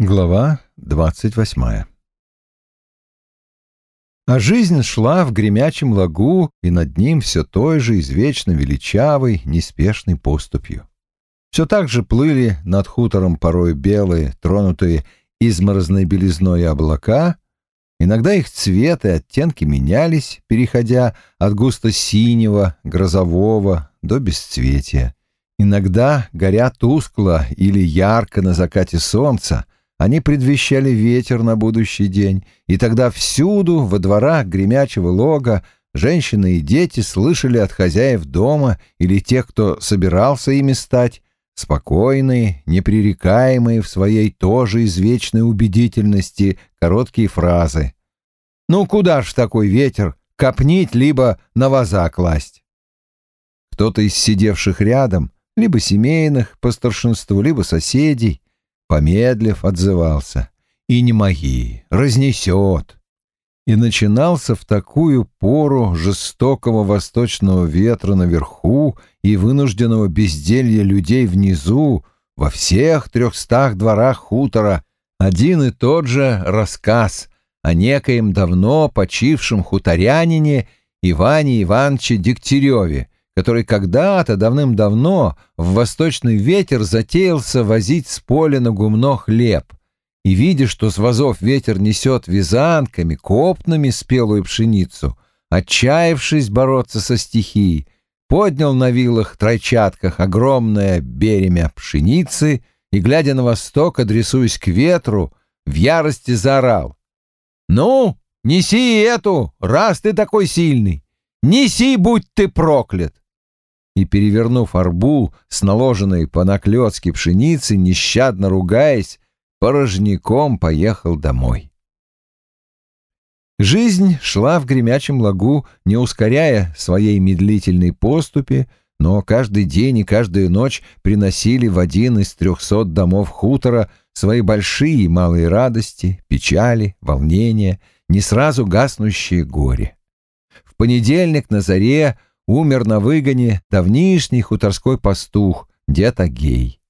Глава двадцать восьмая А жизнь шла в гремячем лагу, и над ним все той же извечно величавой, неспешной поступью. Все так же плыли над хутором порой белые, тронутые изморозной белизной облака. Иногда их цвет и оттенки менялись, переходя от густо-синего, грозового до бесцветия. Иногда, горя тускло или ярко на закате солнца, они предвещали ветер на будущий день, и тогда всюду, во дворах гремячего лога, женщины и дети слышали от хозяев дома или тех, кто собирался ими стать, спокойные, непререкаемые в своей тоже извечной убедительности короткие фразы. «Ну куда ж такой ветер? Копнить либо на ваза класть?» Кто-то из сидевших рядом, либо семейных по старшинству, либо соседей, помедлив, отзывался. «И не моги, разнесет». И начинался в такую пору жестокого восточного ветра наверху и вынужденного безделья людей внизу, во всех трехстах дворах хутора, один и тот же рассказ о некоем давно почившем хуторянине Иване Ивановиче Дегтяреве, который когда-то давным-давно в восточный ветер затеялся возить с поля на гумно хлеб, и, видя, что с вазов ветер несет вязанками, копнами спелую пшеницу, отчаявшись бороться со стихией, поднял на вилах-тройчатках огромное беремя пшеницы и, глядя на восток, адресуясь к ветру, в ярости заорал. «Ну, неси эту, раз ты такой сильный! Неси, будь ты проклят!» И, перевернув арбу с наложенной по наклёцке пшеницы, нещадно ругаясь, порожняком поехал домой. Жизнь шла в гремячем лагу, не ускоряя своей медлительной поступи, но каждый день и каждую ночь приносили в один из трехсот домов хутора свои большие и малые радости, печали, волнения, не сразу гаснущие горе. В понедельник на заре умер на выгоне давнишний хуторской пастух, дед Агей.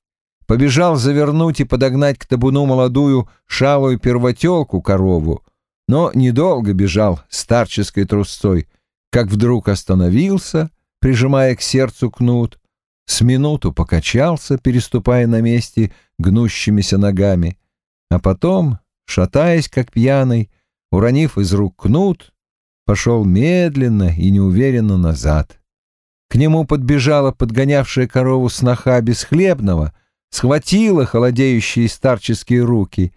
Побежал завернуть и подогнать к табуну молодую шалую первотелку корову, но недолго бежал старческой трусцой, как вдруг остановился, прижимая к сердцу кнут, с минуту покачался, переступая на месте гнущимися ногами, а потом, шатаясь как пьяный, уронив из рук кнут, пошел медленно и неуверенно назад. К нему подбежала подгонявшая корову сноха Бесхлебного, схватила холодеющие старческие руки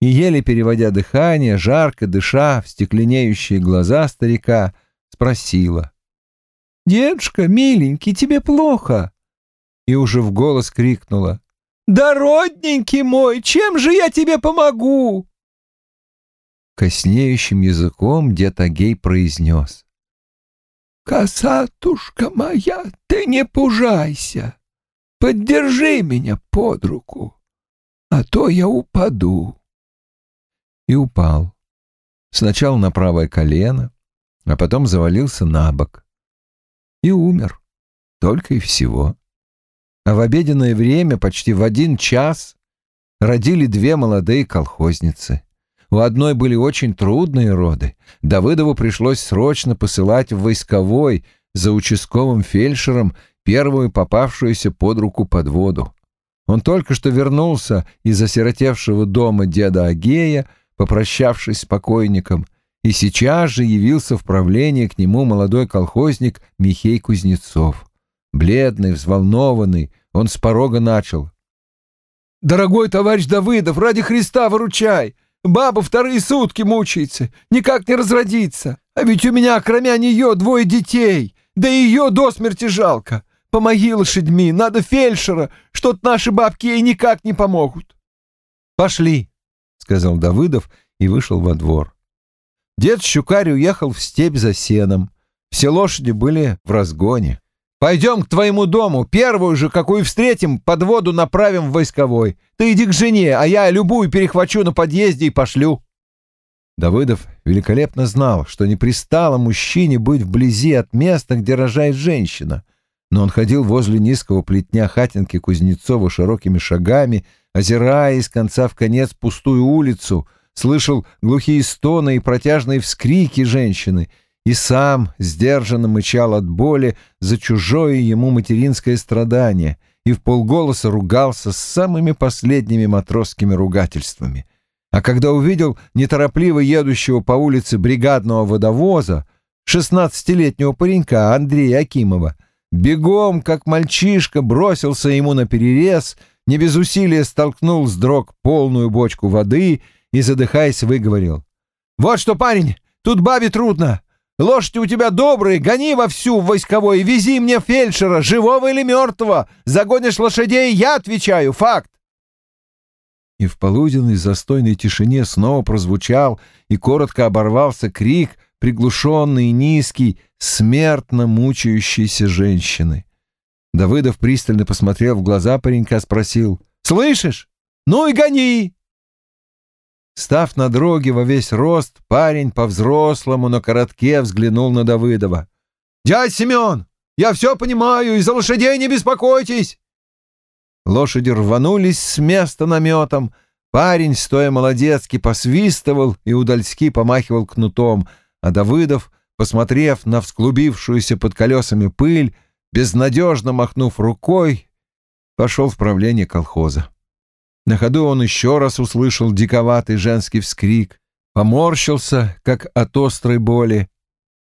и, еле переводя дыхание, жарко дыша в стекленеющие глаза старика, спросила. «Дедушка, миленький, тебе плохо?» И уже в голос крикнула. «Да, родненький мой, чем же я тебе помогу?» Коснеющим языком дед Агей произнес. «Косатушка моя, ты не пужайся, поддержи меня под руку, а то я упаду». И упал. Сначала на правое колено, а потом завалился на бок. И умер. Только и всего. А в обеденное время, почти в один час, родили две молодые колхозницы. У одной были очень трудные роды. Давыдову пришлось срочно посылать в войсковой за участковым фельдшером первую попавшуюся под руку подводу. Он только что вернулся из осиротевшего дома деда Агея, попрощавшись с покойником, и сейчас же явился в правление к нему молодой колхозник Михей Кузнецов. Бледный, взволнованный, он с порога начал. «Дорогой товарищ Давыдов, ради Христа выручай! Баба вторые сутки мучается, никак не разродится. А ведь у меня, кроме нее, двое детей. Да ее до смерти жалко. Помоги лошадьми, надо фельдшера, что-то наши бабки ей никак не помогут. Пошли, сказал Давыдов и вышел во двор. Дед Щукарь уехал в степь за сеном. Все лошади были в разгоне. Пойдем к твоему дому, первую же, какую встретим, под воду направим в войсковой. Ты иди к жене, а я любую перехвачу на подъезде и пошлю». Давыдов великолепно знал, что не пристало мужчине быть вблизи от места, где рожает женщина, но он ходил возле низкого плетня хатинки Кузнецова широкими шагами, озирая из конца в конец пустую улицу, слышал глухие стоны и протяжные вскрики женщины и сам сдержанно мычал от боли за чужое ему материнское страдание и в полголоса ругался с самыми последними матросскими ругательствами. А когда увидел неторопливо едущего по улице бригадного водовоза, шестнадцатилетнего паренька Андрея Акимова, бегом, как мальчишка, бросился ему на перерез, не без усилия столкнул с дрог полную бочку воды и, задыхаясь, выговорил. «Вот что, парень, тут бабе трудно. Лошади у тебя добрые, гони вовсю в войсковой вези мне фельдшера, живого или мертвого. Загонишь лошадей, я отвечаю, факт. И в полуденной застойной тишине снова прозвучал и коротко оборвался крик, приглушенный и низкий, смертно мучающейся женщины. Давыдов пристально посмотрел в глаза паренька, спросил «Слышишь? Ну и гони!» Став на дроге во весь рост, парень по-взрослому на коротке взглянул на Давыдова. «Дядь Семен, я все понимаю, из-за лошадей не беспокойтесь!» Лошади рванулись с места наметом. Парень, стоя молодецки, посвистывал и удальски помахивал кнутом, а Давыдов, посмотрев на всклубившуюся под колесами пыль, безнадежно махнув рукой, пошел в правление колхоза. На ходу он еще раз услышал диковатый женский вскрик, поморщился, как от острой боли,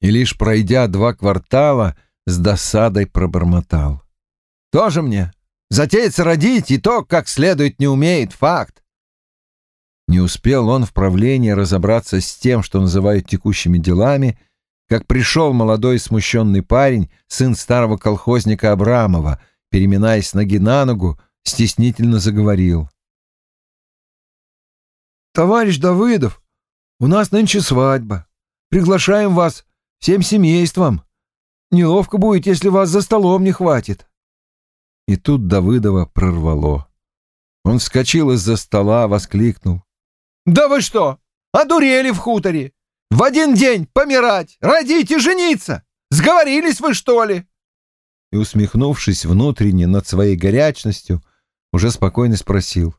и лишь пройдя два квартала, с досадой пробормотал. «Тоже мне? Затеяться родить и то, как следует, не умеет, факт!» Не успел он в правлении разобраться с тем, что называют текущими делами, как пришел молодой смущенный парень, сын старого колхозника Абрамова, переминаясь ноги на ногу, стеснительно заговорил. «Товарищ Давыдов, у нас нынче свадьба. Приглашаем вас всем семейством. Неловко будет, если вас за столом не хватит». И тут Давыдова прорвало. Он вскочил из-за стола, воскликнул. «Да вы что, одурели в хуторе? В один день помирать, родить и жениться! Сговорились вы, что ли?» И, усмехнувшись внутренне над своей горячностью, уже спокойно спросил.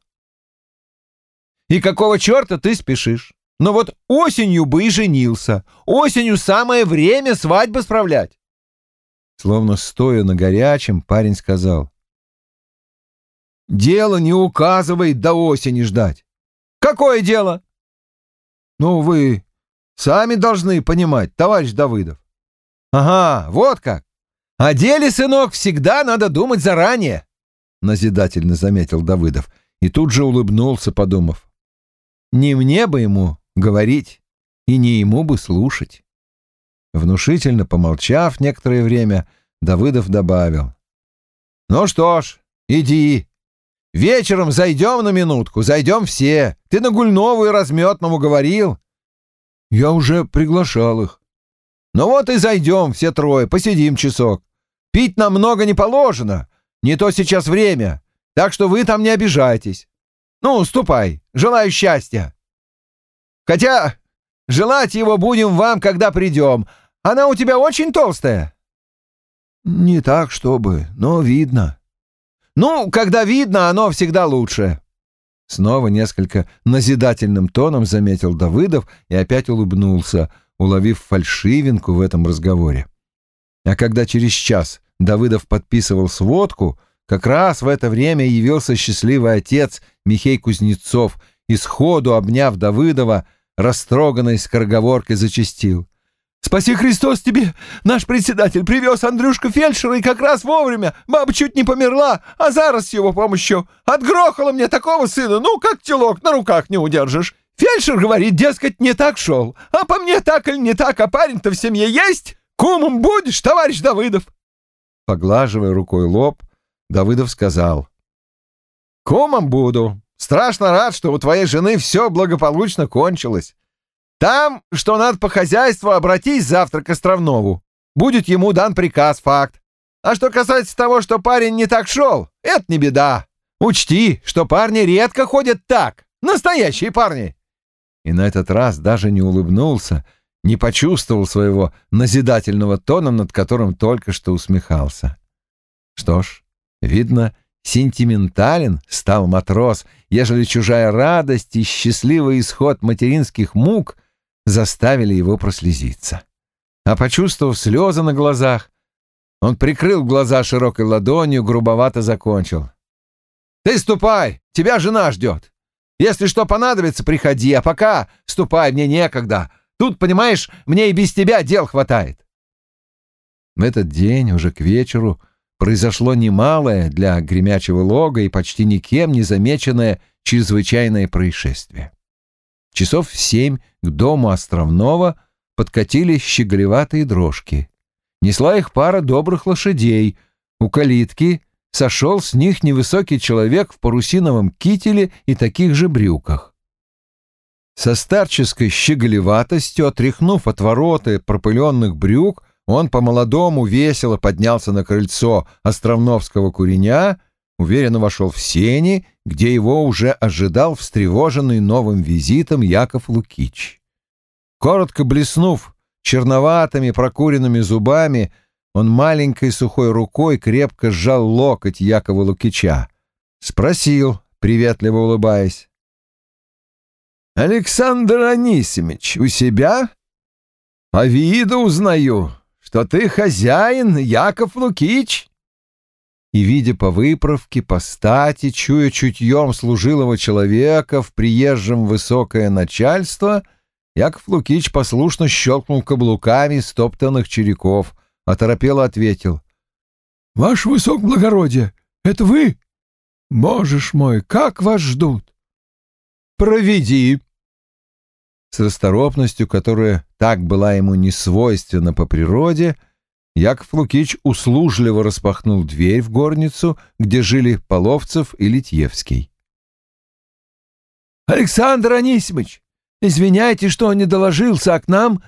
И какого черта ты спешишь? Но вот осенью бы и женился. Осенью самое время свадьбы справлять. Словно стоя на горячем, парень сказал. Дело не указывает до осени ждать. Какое дело? Ну, вы сами должны понимать, товарищ Давыдов. Ага, вот как. О деле, сынок, всегда надо думать заранее, назидательно заметил Давыдов и тут же улыбнулся, подумав. Не мне бы ему говорить, и не ему бы слушать. Внушительно помолчав некоторое время, Давыдов добавил. «Ну что ж, иди. Вечером зайдем на минутку, зайдем все. Ты на Гульнову и Разметному говорил?» «Я уже приглашал их». «Ну вот и зайдем все трое, посидим часок. Пить нам много не положено, не то сейчас время, так что вы там не обижайтесь. Ну, ступай, желаю счастья. Хотя желать его будем вам, когда придем. Она у тебя очень толстая. Не так, чтобы, но видно. Ну, когда видно, оно всегда лучше. Снова несколько назидательным тоном заметил Давыдов и опять улыбнулся, уловив фальшивинку в этом разговоре. А когда через час Давыдов подписывал сводку, как раз в это время явился счастливый отец Михей Кузнецов и сходу, обняв Давыдова, растроганной скороговоркой зачастил. «Спаси Христос тебе! Наш председатель привез Андрюшка фельдшера и как раз вовремя. Баба чуть не померла, а зараз с его помощью отгрохала мне такого сына, ну, как телок, на руках не удержишь. Фельдшер говорит, дескать, не так шел. А по мне так или не так, а парень-то в семье есть? Кумом будешь, товарищ Давыдов?» Поглаживая рукой лоб, Давыдов сказал. «Кумом буду. Страшно рад, что у твоей жены все благополучно кончилось. Там, что надо по хозяйству, обратись завтра к Островнову. Будет ему дан приказ, факт. А что касается того, что парень не так шел, это не беда. Учти, что парни редко ходят так. Настоящие парни!» И на этот раз даже не улыбнулся, не почувствовал своего назидательного тона, над которым только что усмехался. Что ж, Видно, сентиментален стал матрос, ежели чужая радость и счастливый исход материнских мук заставили его прослезиться. А почувствовав слезы на глазах, он прикрыл глаза широкой ладонью, грубовато закончил. «Ты ступай, тебя жена ждет. Если что понадобится, приходи, а пока ступай, мне некогда. Тут, понимаешь, мне и без тебя дел хватает». В этот день, уже к вечеру, произошло немалое для гремячего лога и почти никем не замеченное чрезвычайное происшествие. Часов в семь к дому Островного подкатили щеголеватые дрожки. Несла их пара добрых лошадей. У калитки сошел с них невысокий человек в парусиновом кителе и таких же брюках. Со старческой щеголеватостью, отряхнув от ворота пропыленных брюк, он по-молодому весело поднялся на крыльцо Островновского куреня, уверенно вошел в сени, где его уже ожидал встревоженный новым визитом Яков Лукич. Коротко блеснув черноватыми прокуренными зубами, он маленькой сухой рукой крепко сжал локоть Якова Лукича. Спросил, приветливо улыбаясь. «Александр Анисимович, у себя? По виду узнаю что ты хозяин, Яков Лукич?» И, видя по выправке, по стати, чуя чутьем служилого человека в приезжем высокое начальство, Яков Лукич послушно щелкнул каблуками стоптанных череков, оторопело ответил. «Ваше высокоблагородие, это вы? Можешь мой, как вас ждут?» «Проведи», с расторопностью, которая так была ему не свойственна по природе, Яков Лукич услужливо распахнул дверь в горницу, где жили Половцев и Литьевский. «Александр Анисимович, извиняйте, что не доложился, а к нам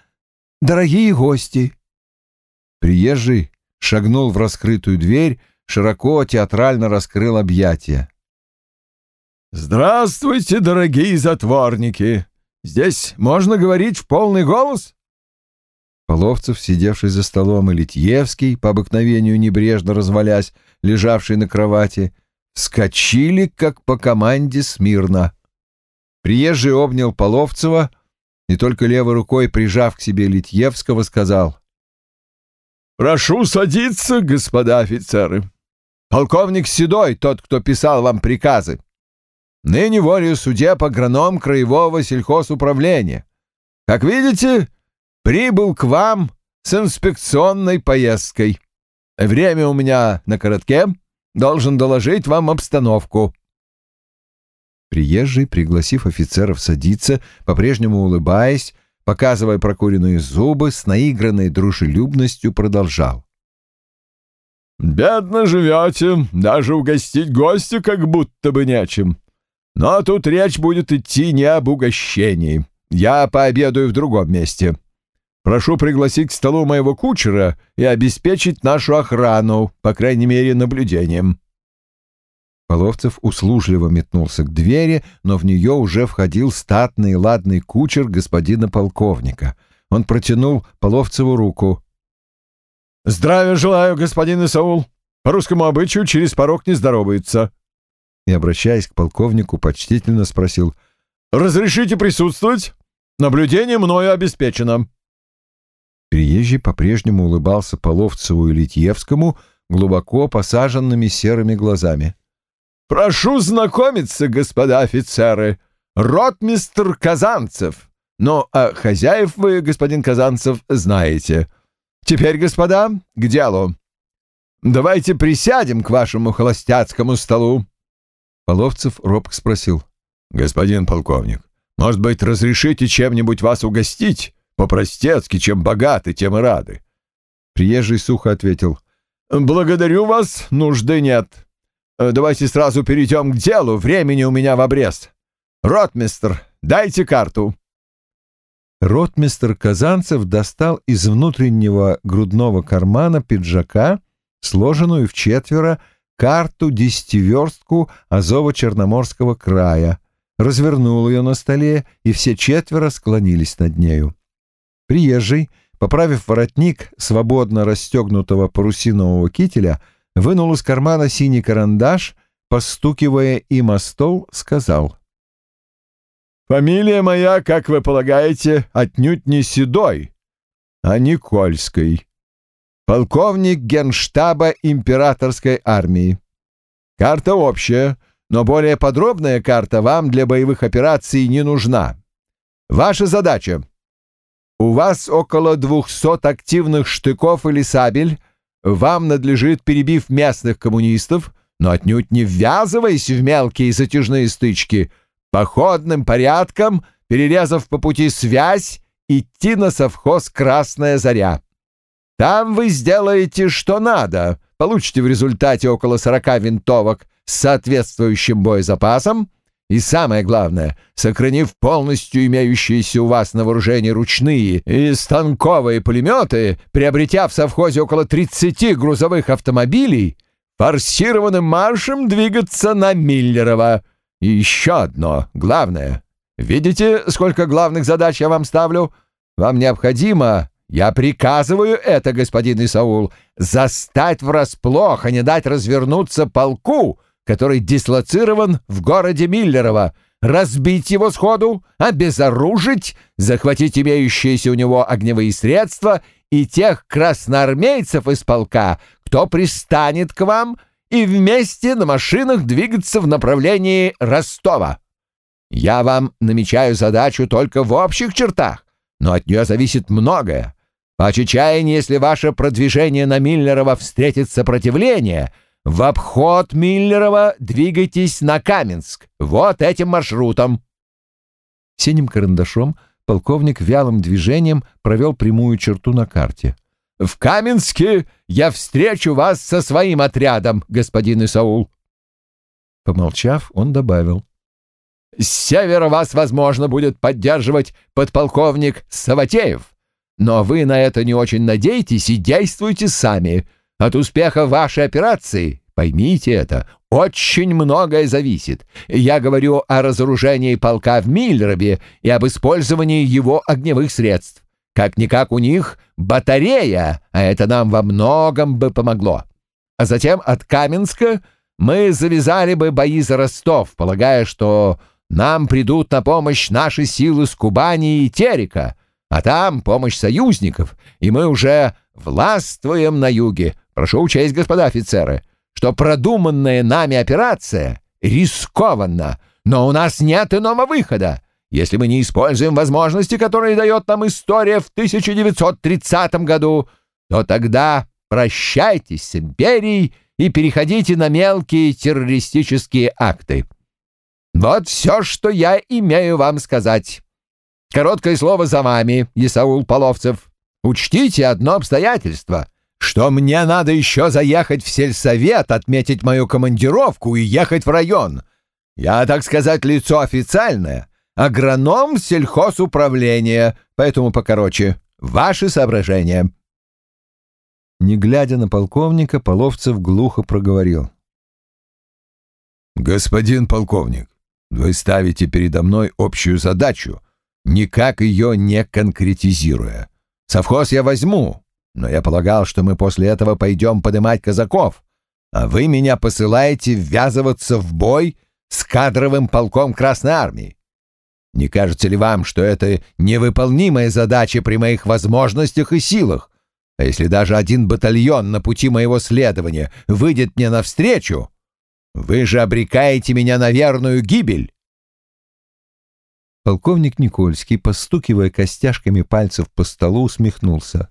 дорогие гости». Приезжий шагнул в раскрытую дверь, широко театрально раскрыл объятия. «Здравствуйте, дорогие затворники!» Здесь можно говорить в полный голос?» Половцев, сидевший за столом, и Литьевский, по обыкновению небрежно развалясь, лежавший на кровати, вскочили, как по команде, смирно. Приезжий обнял Половцева и только левой рукой, прижав к себе Литьевского, сказал «Прошу садиться, господа офицеры. Полковник Седой, тот, кто писал вам приказы, ныне волею судеб агроном краевого сельхозуправления. Как видите, прибыл к вам с инспекционной поездкой. Время у меня на коротке, должен доложить вам обстановку». Приезжий, пригласив офицеров садиться, по-прежнему улыбаясь, показывая прокуренные зубы, с наигранной дружелюбностью продолжал. «Бедно живете, даже угостить гостя как будто бы нечем. Но тут речь будет идти не об угощении. Я пообедаю в другом месте. Прошу пригласить к столу моего кучера и обеспечить нашу охрану, по крайней мере, наблюдением». Половцев услужливо метнулся к двери, но в нее уже входил статный ладный кучер господина полковника. Он протянул Половцеву руку. «Здравия желаю, господин Исаул. По русскому обычаю через порог не здоровается и, обращаясь к полковнику, почтительно спросил «Разрешите присутствовать? Наблюдение мною обеспечено». Приезжий по-прежнему улыбался Половцеву и Литьевскому глубоко посаженными серыми глазами. «Прошу знакомиться, господа офицеры, ротмистр Казанцев. Ну, а хозяев вы, господин Казанцев, знаете. Теперь, господа, к делу. Давайте присядем к вашему холостяцкому столу. Половцев робко спросил. «Господин полковник, может быть, разрешите чем-нибудь вас угостить? По-простецки, чем богаты, тем и рады». Приезжий сухо ответил. «Благодарю вас, нужды нет. Давайте сразу перейдем к делу, времени у меня в обрез. Ротмистр, дайте карту». Ротмистр Казанцев достал из внутреннего грудного кармана пиджака, сложенную в четверо, карту-десятиверстку Азово-Черноморского края, развернул ее на столе, и все четверо склонились над нею. Приезжий, поправив воротник свободно расстегнутого парусинового кителя, вынул из кармана синий карандаш постукивая им о стол, сказал. «Фамилия моя, как вы полагаете, отнюдь не Седой, а Никольской. Полковник генштаба императорской армии. Карта общая, но более подробная карта вам для боевых операций не нужна. Ваша задача — у вас около двухсот активных штыков или сабель, вам надлежит, перебив местных коммунистов, но отнюдь не ввязываясь в мелкие затяжные стычки, походным порядком, перерезав по пути связь, идти на совхоз «Красная заря». Там вы сделаете, что надо, получите в результате около сорока винтовок с соответствующим боезапасом и, самое главное, сохранив полностью имеющиеся у вас на вооружении ручные и станковые пулеметы, приобретя в совхозе около 30 грузовых автомобилей, форсированным маршем двигаться на Миллерово. И еще одно, главное. Видите, сколько главных задач я вам ставлю? Вам необходимо я приказываю это, господин Исаул, застать врасплох, а не дать развернуться полку, который дислоцирован в городе Миллерово, разбить его сходу, обезоружить, захватить имеющиеся у него огневые средства и тех красноармейцев из полка, кто пристанет к вам, и вместе на машинах двигаться в направлении Ростова. Я вам намечаю задачу только в общих чертах, но от нее зависит многое. По если ваше продвижение на Миллерова встретит сопротивление, в обход Миллерова двигайтесь на Каменск. Вот этим маршрутом. Синим карандашом полковник вялым движением провел прямую черту на карте. «В Каменске я встречу вас со своим отрядом, господин Исаул». Помолчав, он добавил. «С севера вас, возможно, будет поддерживать подполковник Саватеев. Но вы на это не очень надеетесь и действуйте сами. От успеха вашей операции, поймите это, очень многое зависит. Я говорю о разоружении полка в Миллерове и об использовании его огневых средств. Как-никак у них батарея, а это нам во многом бы помогло. А затем от Каменска мы завязали бы бои за Ростов, полагая, что нам придут на помощь наши силы с Кубани и Терека, а там помощь союзников, и мы уже властвуем на юге. Прошу учесть, господа офицеры, что продуманная нами операция рискованна, но у нас нет иного выхода. Если мы не используем возможности, которые дает нам история в 1930 году, то тогда прощайтесь с империей и переходите на мелкие террористические акты. Вот все, что я имею вам сказать. Короткое слово за вами, Исаул Половцев. Учтите одно обстоятельство, что мне надо еще заехать в сельсовет, отметить мою командировку и ехать в район. Я, так сказать, лицо официальное, агроном сельхозуправления, поэтому покороче. Ваши соображения». Не глядя на полковника, Половцев глухо проговорил. «Господин полковник, вы ставите передо мной общую задачу — никак ее не конкретизируя. Совхоз я возьму, но я полагал, что мы после этого пойдем подымать казаков, а вы меня посылаете ввязываться в бой с кадровым полком Красной Армии. Не кажется ли вам, что это невыполнимая задача при моих возможностях и силах? А если даже один батальон на пути моего следования выйдет мне навстречу, вы же обрекаете меня на верную гибель. Полковник Никольский, постукивая костяшками пальцев по столу, усмехнулся.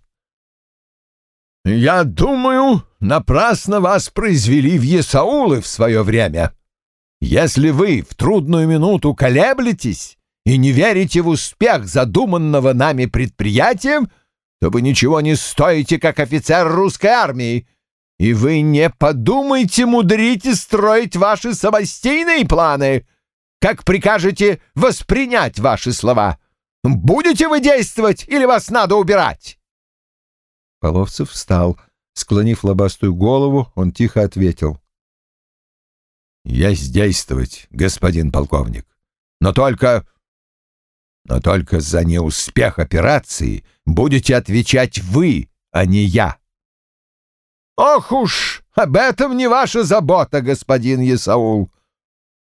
«Я думаю, напрасно вас произвели в Есаулы в свое время. Если вы в трудную минуту колеблетесь и не верите в успех задуманного нами предприятия, то вы ничего не стоите, как офицер русской армии, и вы не подумайте мудрить и строить ваши самостийные планы» как прикажете воспринять ваши слова? Будете вы действовать или вас надо убирать?» Половцев встал. Склонив лобастую голову, он тихо ответил. «Есть действовать, господин полковник. Но только... Но только за неуспех операции будете отвечать вы, а не я». «Ох уж! об этом не ваша забота, господин Есаул.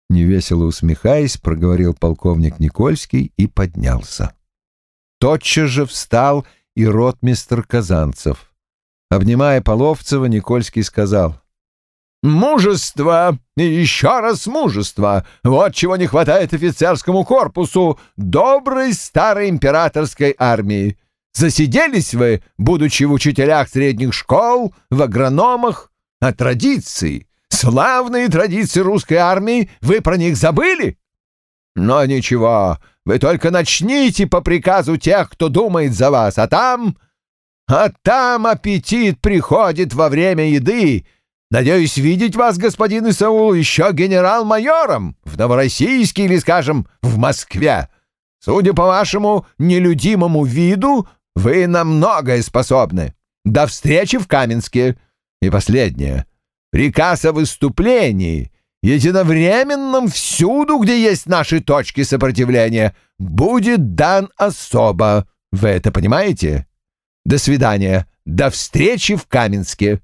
Невесело усмехаясь, проговорил полковник Никольский и поднялся. Тотчас же встал и ротмистр Казанцев. Обнимая Половцева, Никольский сказал — Мужество еще раз мужество. Вот чего не хватает офицерскому корпусу доброй старой императорской армии. Засиделись вы, будучи в учителях средних школ, в агрономах, а традиции, славные традиции русской армии, вы про них забыли? Но ничего, вы только начните по приказу тех, кто думает за вас, а там... А там аппетит приходит во время еды, Надеюсь видеть вас, господин Исаул, еще генерал-майором в Новороссийске или, скажем, в Москве. Судя по вашему нелюдимому виду, вы на многое способны. До встречи в Каменске. И последнее. Приказ о выступлении, единовременном всюду, где есть наши точки сопротивления, будет дан особо. Вы это понимаете? До свидания. До встречи в Каменске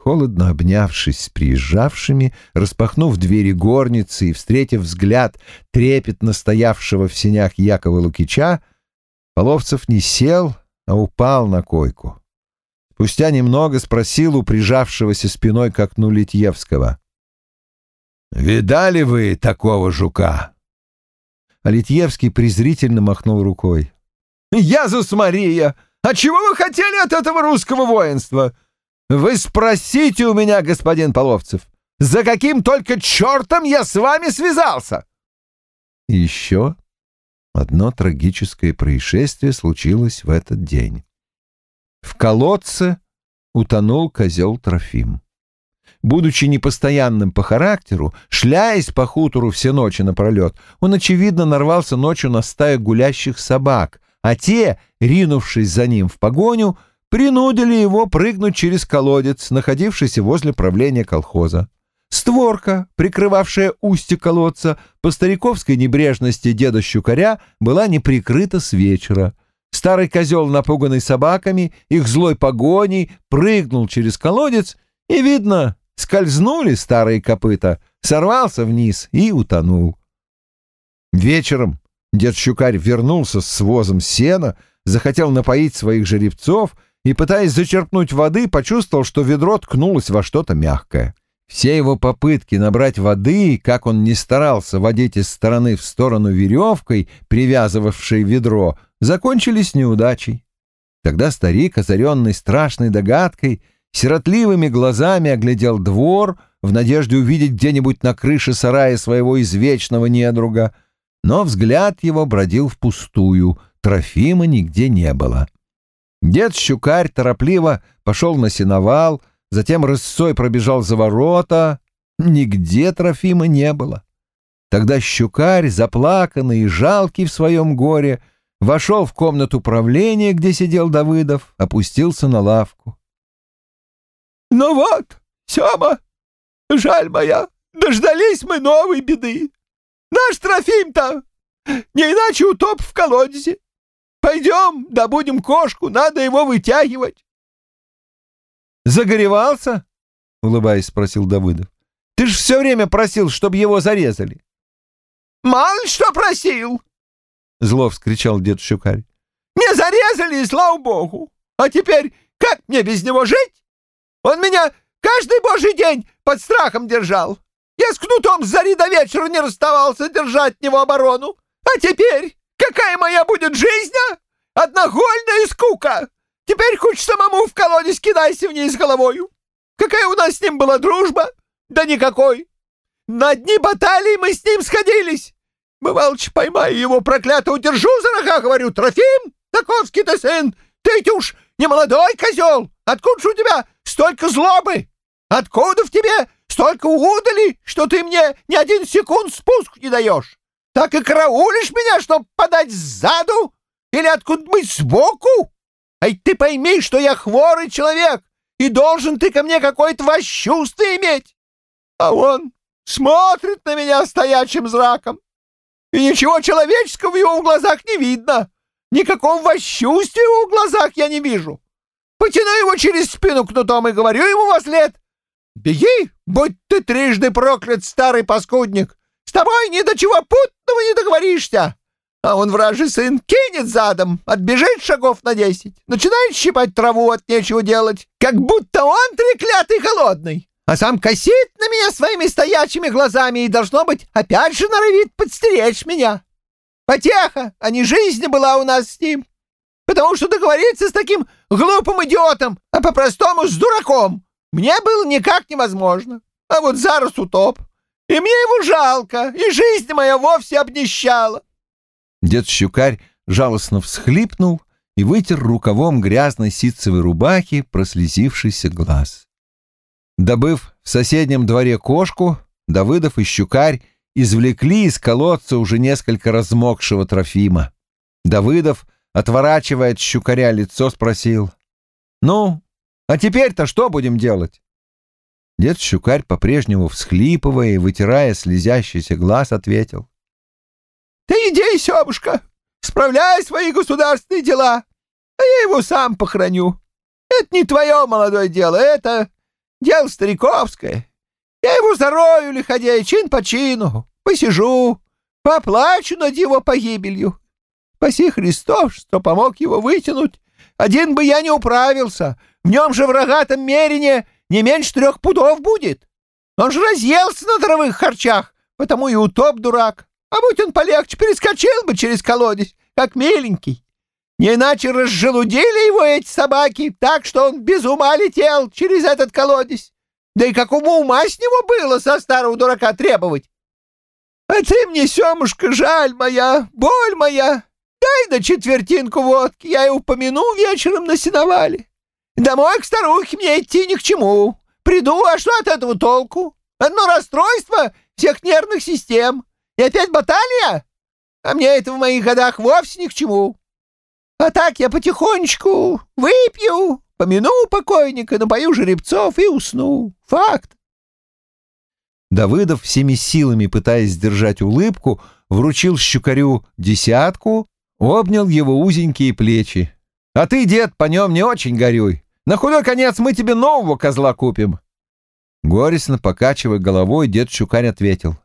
холодно обнявшись с приезжавшими, распахнув двери горницы и встретив взгляд трепетно стоявшего в сенях Якова Лукича, Половцев не сел, а упал на койку. Спустя немного спросил у прижавшегося спиной к окну Литьевского. «Видали вы такого жука?» А Литьевский презрительно махнул рукой. «Язус Мария! А чего вы хотели от этого русского воинства? Вы спросите у меня, господин Половцев, за каким только чертом я с вами связался? Еще одно трагическое происшествие случилось в этот день. В колодце утонул козел Трофим. Будучи непостоянным по характеру, шляясь по хутору все ночи напролет, он, очевидно, нарвался ночью на стаю гулящих собак, а те, ринувшись за ним в погоню, принудили его прыгнуть через колодец, находившийся возле правления колхоза. Створка, прикрывавшая устье колодца, по стариковской небрежности деда Щукаря была не прикрыта с вечера. Старый козел, напуганный собаками, их злой погоней, прыгнул через колодец, и, видно, скользнули старые копыта, сорвался вниз и утонул. Вечером дед Щукарь вернулся с возом сена, захотел напоить своих жеребцов — и, пытаясь зачерпнуть воды, почувствовал, что ведро ткнулось во что-то мягкое. Все его попытки набрать воды, как он не старался водить из стороны в сторону веревкой, привязывавшей ведро, закончились неудачей. Тогда старик, озаренный страшной догадкой, сиротливыми глазами оглядел двор в надежде увидеть где-нибудь на крыше сарая своего извечного недруга, но взгляд его бродил впустую, Трофима нигде не было. Дед Щукарь торопливо пошел на сеновал, затем рысцой пробежал за ворота. Нигде Трофима не было. Тогда Щукарь, заплаканный и жалкий в своем горе, вошел в комнату правления, где сидел Давыдов, опустился на лавку. — Ну вот, Сема, жаль моя, дождались мы новой беды. Наш Трофим-то не иначе утоп в колодезе. Пойдем, добудем кошку, надо его вытягивать. Загоревался? Улыбаясь, спросил Давыдов. Ты ж все время просил, чтобы его зарезали. Мало что просил! Зло вскричал дед Щукарь. Не зарезали, слава богу. А теперь как мне без него жить? Он меня каждый божий день под страхом держал. Я с кнутом с зари до вечера не расставался держать от него оборону. А теперь Какая моя будет жизнь, а? Одногольная скука! Теперь хоть самому в колодец кидайся в ней с головою. Какая у нас с ним была дружба? Да никакой. На дни баталии мы с ним сходились. Бывалыч, поймаю его проклято, удержу за рога, говорю, Трофим, таковский ты сын, ты уж не молодой козел. Откуда же у тебя столько злобы? Откуда в тебе столько удали, что ты мне ни один секунд спуск не даешь? Так и караулишь меня, чтоб подать сзаду? Или откуда-нибудь сбоку? Ай, ты пойми, что я хворый человек, и должен ты ко мне какое-то восчувствие иметь. А он смотрит на меня стоячим зраком, и ничего человеческого в его глазах не видно. Никакого восчувствия в глазах я не вижу. потяну его через спину кнутом и говорю ему во след. Беги, будь ты трижды проклят, старый паскудник. С тобой ни до чего путного не договоришься. А он, вражий сын, кинет задом, отбежит шагов на десять, начинает щипать траву от нечего делать, как будто он треклятый холодный, а сам косит на меня своими стоячими глазами и, должно быть, опять же норовит подстеречь меня. Потеха, а не жизнь была у нас с ним, потому что договориться с таким глупым идиотом, а по-простому с дураком, мне было никак невозможно. А вот зараз утоп, и мне его жалко, и жизнь моя вовсе обнищала. Дед Щукарь жалостно всхлипнул и вытер рукавом грязной ситцевой рубахи прослезившийся глаз. Добыв в соседнем дворе кошку, Давыдов и Щукарь извлекли из колодца уже несколько размокшего Трофима. Давыдов, отворачивая от Щукаря лицо, спросил. «Ну, а теперь-то что будем делать?» Дед Щукарь, по-прежнему всхлипывая и вытирая слезящийся глаз, ответил. Ты иди, Семушка, справляй свои государственные дела, а я его сам похороню. Это не твое молодое дело, это дело стариковское. Я его зарою лиходей чин по чину, посижу, поплачу над его погибелью. Спаси Христос, что помог его вытянуть. Один бы я не управился, в нем же в рогатом мерине не меньше трех пудов будет. Он же разъелся на дровых харчах, потому и утоп дурак. А будь он полегче, перескочил бы через колодец, как миленький. Не иначе разжелудили его эти собаки, так что он без ума летел через этот колодец. Да и какому ума с него было со старого дурака требовать? А ты мне, Семушка, жаль моя, боль моя. Дай на четвертинку водки, я и упомяну вечером на сеновале. Домой к старухе мне идти ни к чему. Приду, а что от этого толку? Одно расстройство всех нервных систем. И опять баталия? А мне это в моих годах вовсе ни к чему. А так я потихонечку выпью, помяну покойника, напою жеребцов и усну. Факт. Давыдов всеми силами, пытаясь сдержать улыбку, вручил щукарю десятку, обнял его узенькие плечи. «А ты, дед, по нем не очень горюй. На худой конец мы тебе нового козла купим». Горестно покачивая головой, дед Щукарь ответил.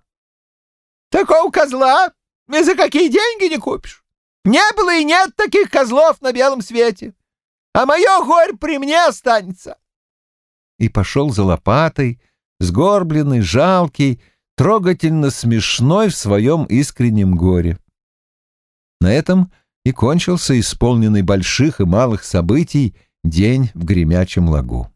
Такого козла ни за какие деньги не купишь. Не было и нет таких козлов на белом свете. А мое горе при мне останется. И пошел за лопатой, сгорбленный, жалкий, трогательно смешной в своем искреннем горе. На этом и кончился исполненный больших и малых событий день в гремячем лагу.